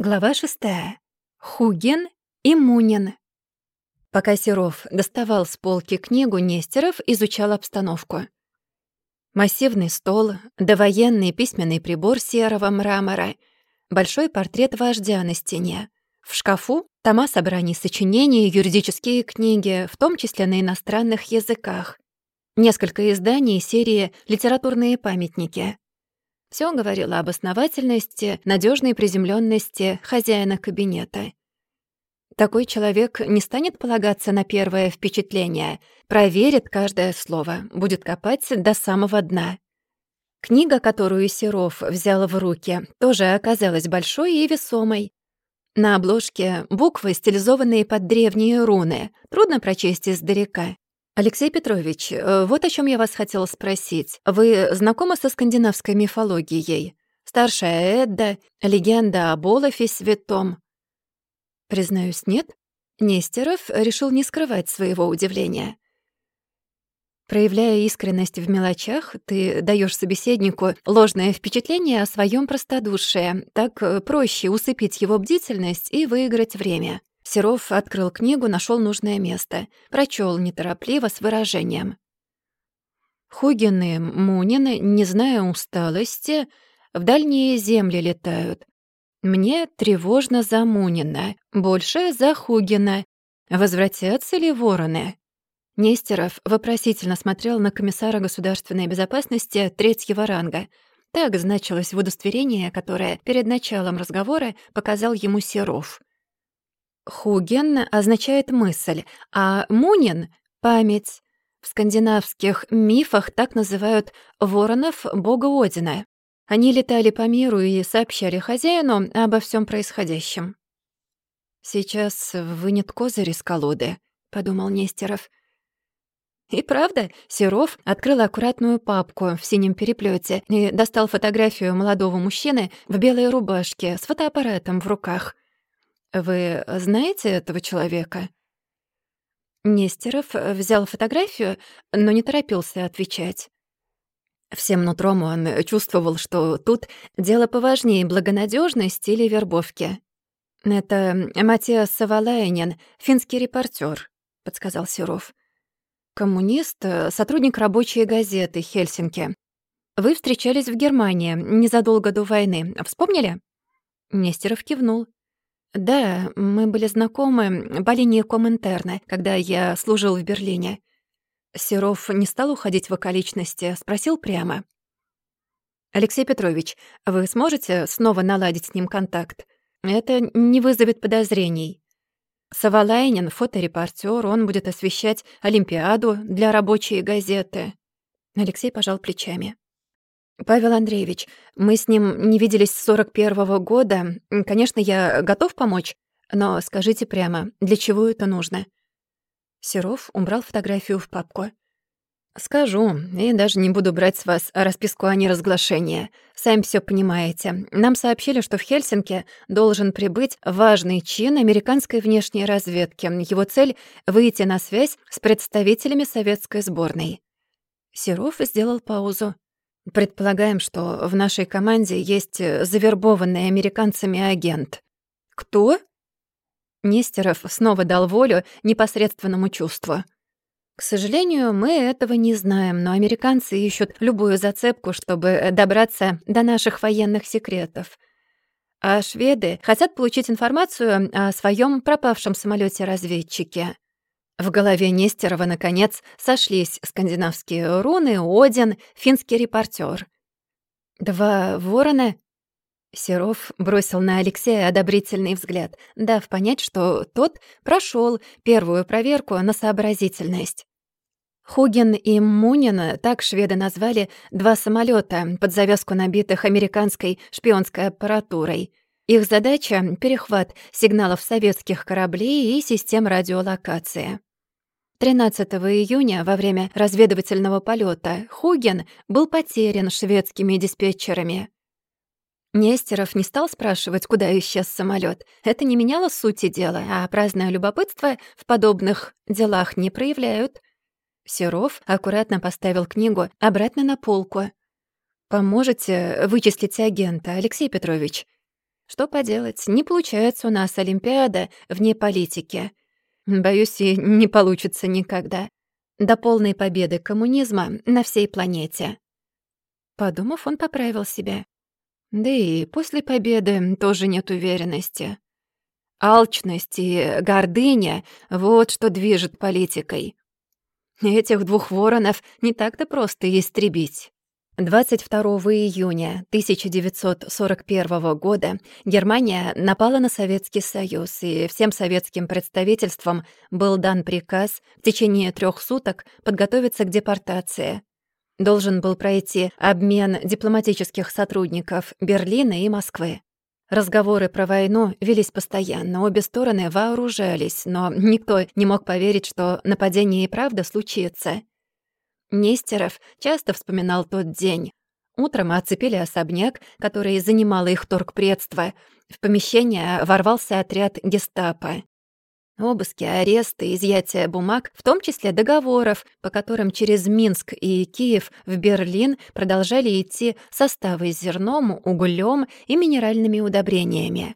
Глава шестая. Хуген и Мунин. Пока Серов доставал с полки книгу, Нестеров изучал обстановку. Массивный стол, довоенный письменный прибор серого мрамора, большой портрет вождя на стене. В шкафу — тома собраний сочинений, юридические книги, в том числе на иностранных языках. Несколько изданий серии «Литературные памятники». Все говорило об основательности, надежной приземленности хозяина кабинета. Такой человек не станет полагаться на первое впечатление, проверит каждое слово, будет копать до самого дна. Книга, которую Серов взял в руки, тоже оказалась большой и весомой. На обложке буквы, стилизованные под древние руны, трудно прочесть издалека. «Алексей Петрович, э, вот о чем я вас хотела спросить. Вы знакомы со скандинавской мифологией? Старшая Эдда, легенда об Олафе Святом?» «Признаюсь, нет». Нестеров решил не скрывать своего удивления. Проявляя искренность в мелочах, ты даешь собеседнику ложное впечатление о своем простодушии. Так э, проще усыпить его бдительность и выиграть время. Серов открыл книгу, нашел нужное место, прочел неторопливо с выражением. Хугины, Мунины, не зная усталости, в дальние земли летают. Мне тревожно за Мунина, больше за Хугина. Возвратятся ли вороны? Нестеров вопросительно смотрел на комиссара государственной безопасности третьего ранга. Так значилось в удостоверении, которое перед началом разговора показал ему Серов. Хуген означает мысль, а Мунин — память. В скандинавских мифах так называют воронов бога Одина. Они летали по миру и сообщали хозяину обо всем происходящем. «Сейчас вынет козырь из колоды», — подумал Нестеров. И правда, Серов открыл аккуратную папку в синем переплете и достал фотографию молодого мужчины в белой рубашке с фотоаппаратом в руках — «Вы знаете этого человека?» Нестеров взял фотографию, но не торопился отвечать. Всем нутром он чувствовал, что тут дело поважнее благонадежности или вербовки. «Это Матиас Савалайнин, финский репортер, подсказал Серов. «Коммунист, сотрудник рабочей газеты Хельсинки. Вы встречались в Германии незадолго до войны. Вспомнили?» Нестеров кивнул. «Да, мы были знакомы по линии Коминтерна, когда я служил в Берлине». Серов не стал уходить в околичности, спросил прямо. «Алексей Петрович, вы сможете снова наладить с ним контакт? Это не вызовет подозрений». Савалайнин — фоторепортер, он будет освещать Олимпиаду для рабочей газеты. Алексей пожал плечами. «Павел Андреевич, мы с ним не виделись с 41-го года. Конечно, я готов помочь, но скажите прямо, для чего это нужно?» Серов убрал фотографию в папку. «Скажу, и даже не буду брать с вас расписку о неразглашении. Сами все понимаете. Нам сообщили, что в Хельсинки должен прибыть важный чин американской внешней разведки. Его цель — выйти на связь с представителями советской сборной». Серов сделал паузу. Предполагаем, что в нашей команде есть э, завербованный американцами агент. Кто? Нестеров снова дал волю непосредственному чувству. К сожалению, мы этого не знаем, но американцы ищут любую зацепку, чтобы добраться до наших военных секретов. А шведы хотят получить информацию о своем пропавшем самолете разведчике в голове Нестерова, наконец, сошлись скандинавские руны, Один, финский репортер. «Два ворона?» Серов бросил на Алексея одобрительный взгляд, дав понять, что тот прошел первую проверку на сообразительность. Хуген и Мунина так шведы назвали два самолета под завязку набитых американской шпионской аппаратурой. Их задача — перехват сигналов советских кораблей и систем радиолокации. 13 июня во время разведывательного полета Хуген был потерян шведскими диспетчерами. Нестеров не стал спрашивать, куда исчез самолет. Это не меняло сути дела, а праздное любопытство в подобных делах не проявляют. Серов аккуратно поставил книгу обратно на полку. «Поможете вычислить агента, Алексей Петрович?» Что поделать, не получается у нас Олимпиада вне политики. Боюсь, и не получится никогда. До полной победы коммунизма на всей планете. Подумав, он поправил себя. Да и после победы тоже нет уверенности. Алчность и гордыня — вот что движет политикой. Этих двух воронов не так-то просто истребить. 22 июня 1941 года Германия напала на Советский Союз, и всем советским представительствам был дан приказ в течение трех суток подготовиться к депортации. Должен был пройти обмен дипломатических сотрудников Берлина и Москвы. Разговоры про войну велись постоянно, обе стороны вооружались, но никто не мог поверить, что нападение и правда случится. Нестеров часто вспоминал тот день. Утром оцепили особняк, который занимало их торгпредство. В помещение ворвался отряд гестапо. Обыски, аресты, изъятие бумаг, в том числе договоров, по которым через Минск и Киев в Берлин продолжали идти составы с зерном, углем и минеральными удобрениями.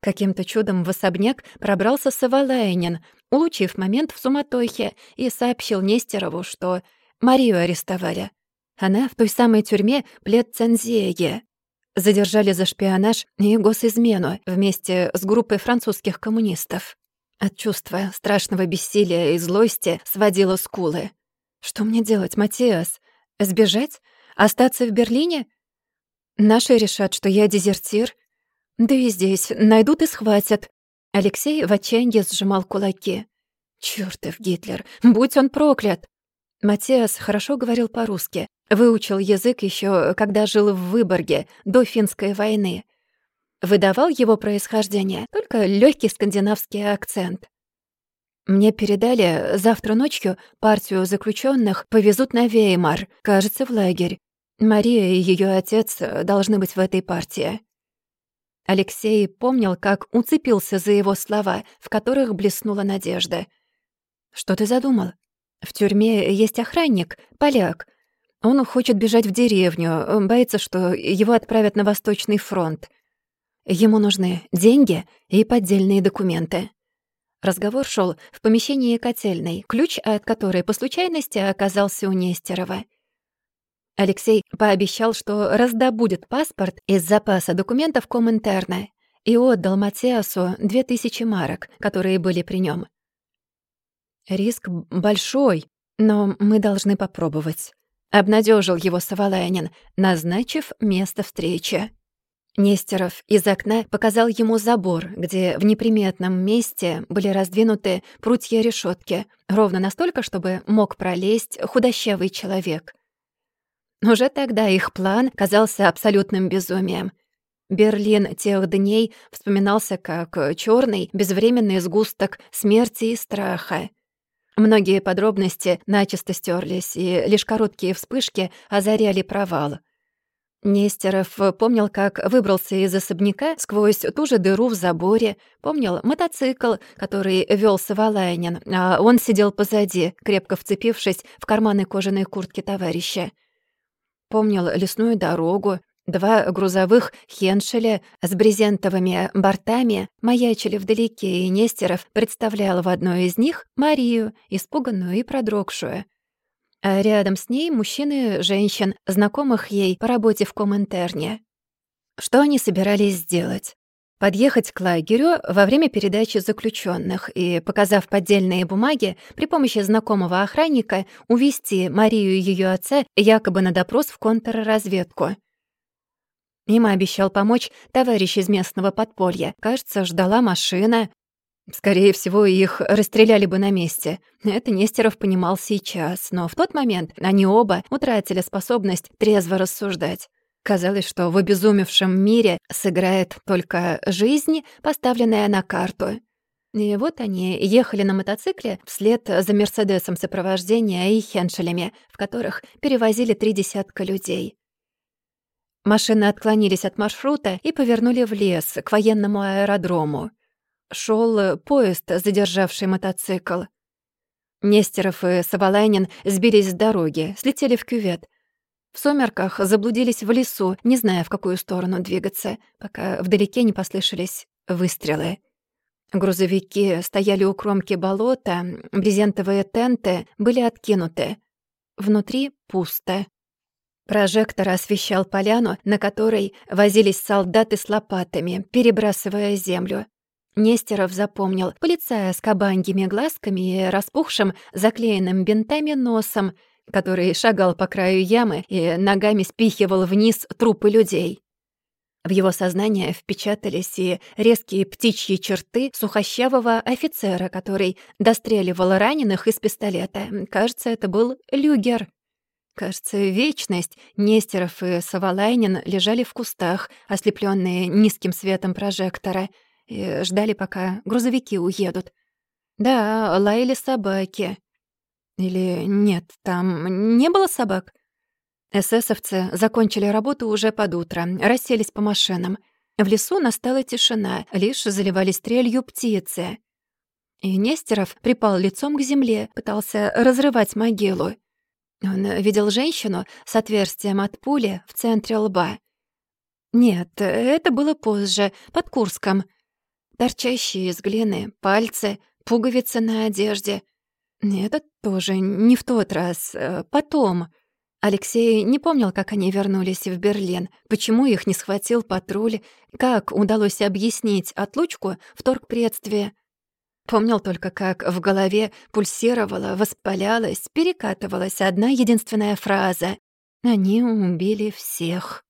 Каким-то чудом в особняк пробрался Савалайнин, улучив момент в суматохе, и сообщил Нестерову, что Марию арестовали. Она в той самой тюрьме Плетцензее. Задержали за шпионаж и госизмену вместе с группой французских коммунистов. От чувства страшного бессилия и злости сводила скулы. «Что мне делать, Матиас? Сбежать? Остаться в Берлине? Наши решат, что я дезертир. Да и здесь найдут и схватят». Алексей в отчаянии сжимал кулаки. «Чёртов Гитлер! Будь он проклят!» Матиас хорошо говорил по-русски. Выучил язык еще, когда жил в Выборге, до финской войны выдавал его происхождение, только легкий скандинавский акцент. Мне передали, завтра ночью партию заключенных повезут на Веймар, кажется, в лагерь. Мария и ее отец должны быть в этой партии. Алексей помнил, как уцепился за его слова, в которых блеснула надежда. «Что ты задумал? В тюрьме есть охранник, поляк. Он хочет бежать в деревню, боится, что его отправят на Восточный фронт. Ему нужны деньги и поддельные документы. Разговор шел в помещении котельной, ключ от которой по случайности оказался у Нестерова. Алексей пообещал, что раздобудет паспорт из запаса документов Коминтерна и отдал Матиасу две тысячи марок, которые были при нем. «Риск большой, но мы должны попробовать», — обнадежил его Савалайнин, назначив место встречи. Нестеров из окна показал ему забор, где в неприметном месте были раздвинуты прутья решетки, ровно настолько, чтобы мог пролезть худощавый человек. Уже тогда их план казался абсолютным безумием. Берлин тех дней вспоминался как черный безвременный сгусток смерти и страха. Многие подробности начисто стерлись, и лишь короткие вспышки озаряли провал — Нестеров помнил, как выбрался из особняка сквозь ту же дыру в заборе, помнил мотоцикл, который вёл Савалайнин, а он сидел позади, крепко вцепившись в карманы кожаной куртки товарища. Помнил лесную дорогу, два грузовых хеншеля с брезентовыми бортами маячили вдалеке, и Нестеров представлял в одной из них Марию, испуганную и продрогшую — а рядом с ней мужчины женщин, знакомых ей по работе в Коминтерне. Что они собирались сделать? Подъехать к лагерю во время передачи заключенных и, показав поддельные бумаги, при помощи знакомого охранника увести Марию и ее отца якобы на допрос в контрразведку. Им обещал помочь товарищ из местного подполья. Кажется, ждала машина, Скорее всего, их расстреляли бы на месте. Это Нестеров понимал сейчас, но в тот момент они оба утратили способность трезво рассуждать. Казалось, что в обезумевшем мире сыграет только жизнь, поставленная на карту. И вот они ехали на мотоцикле вслед за Мерседесом сопровождения и хеншелями, в которых перевозили три десятка людей. Машины отклонились от маршрута и повернули в лес, к военному аэродрому шел э, поезд, задержавший мотоцикл. Нестеров и Соболайнин сбились с дороги, слетели в кювет. В сумерках заблудились в лесу, не зная, в какую сторону двигаться, пока вдалеке не послышались выстрелы. Грузовики стояли у кромки болота, брезентовые тенты были откинуты. Внутри пусто. Прожектор освещал поляну, на которой возились солдаты с лопатами, перебрасывая землю. Нестеров запомнил полицая с кабаньими глазками и распухшим, заклеенным бинтами носом, который шагал по краю ямы и ногами спихивал вниз трупы людей. В его сознание впечатались и резкие птичьи черты сухощавого офицера, который достреливал раненых из пистолета. Кажется, это был Люгер. Кажется, вечность Нестеров и Савалайнин лежали в кустах, ослепленные низким светом прожектора, и ждали, пока грузовики уедут. Да, лаяли собаки. Или нет, там не было собак? Эсэсовцы закончили работу уже под утро, расселись по машинам. В лесу настала тишина, лишь заливались стрелью птицы. И Нестеров припал лицом к земле, пытался разрывать могилу. Он видел женщину с отверстием от пули в центре лба. Нет, это было позже, под Курском. Торчащие из глины пальцы, пуговицы на одежде. Это тоже не в тот раз, э, потом — Алексей не помнил, как они вернулись в Берлин, почему их не схватил патруль, как удалось объяснить отлучку в торгпредстве. Помнил только, как в голове пульсировала, воспалялась, перекатывалась одна единственная фраза. «Они убили всех».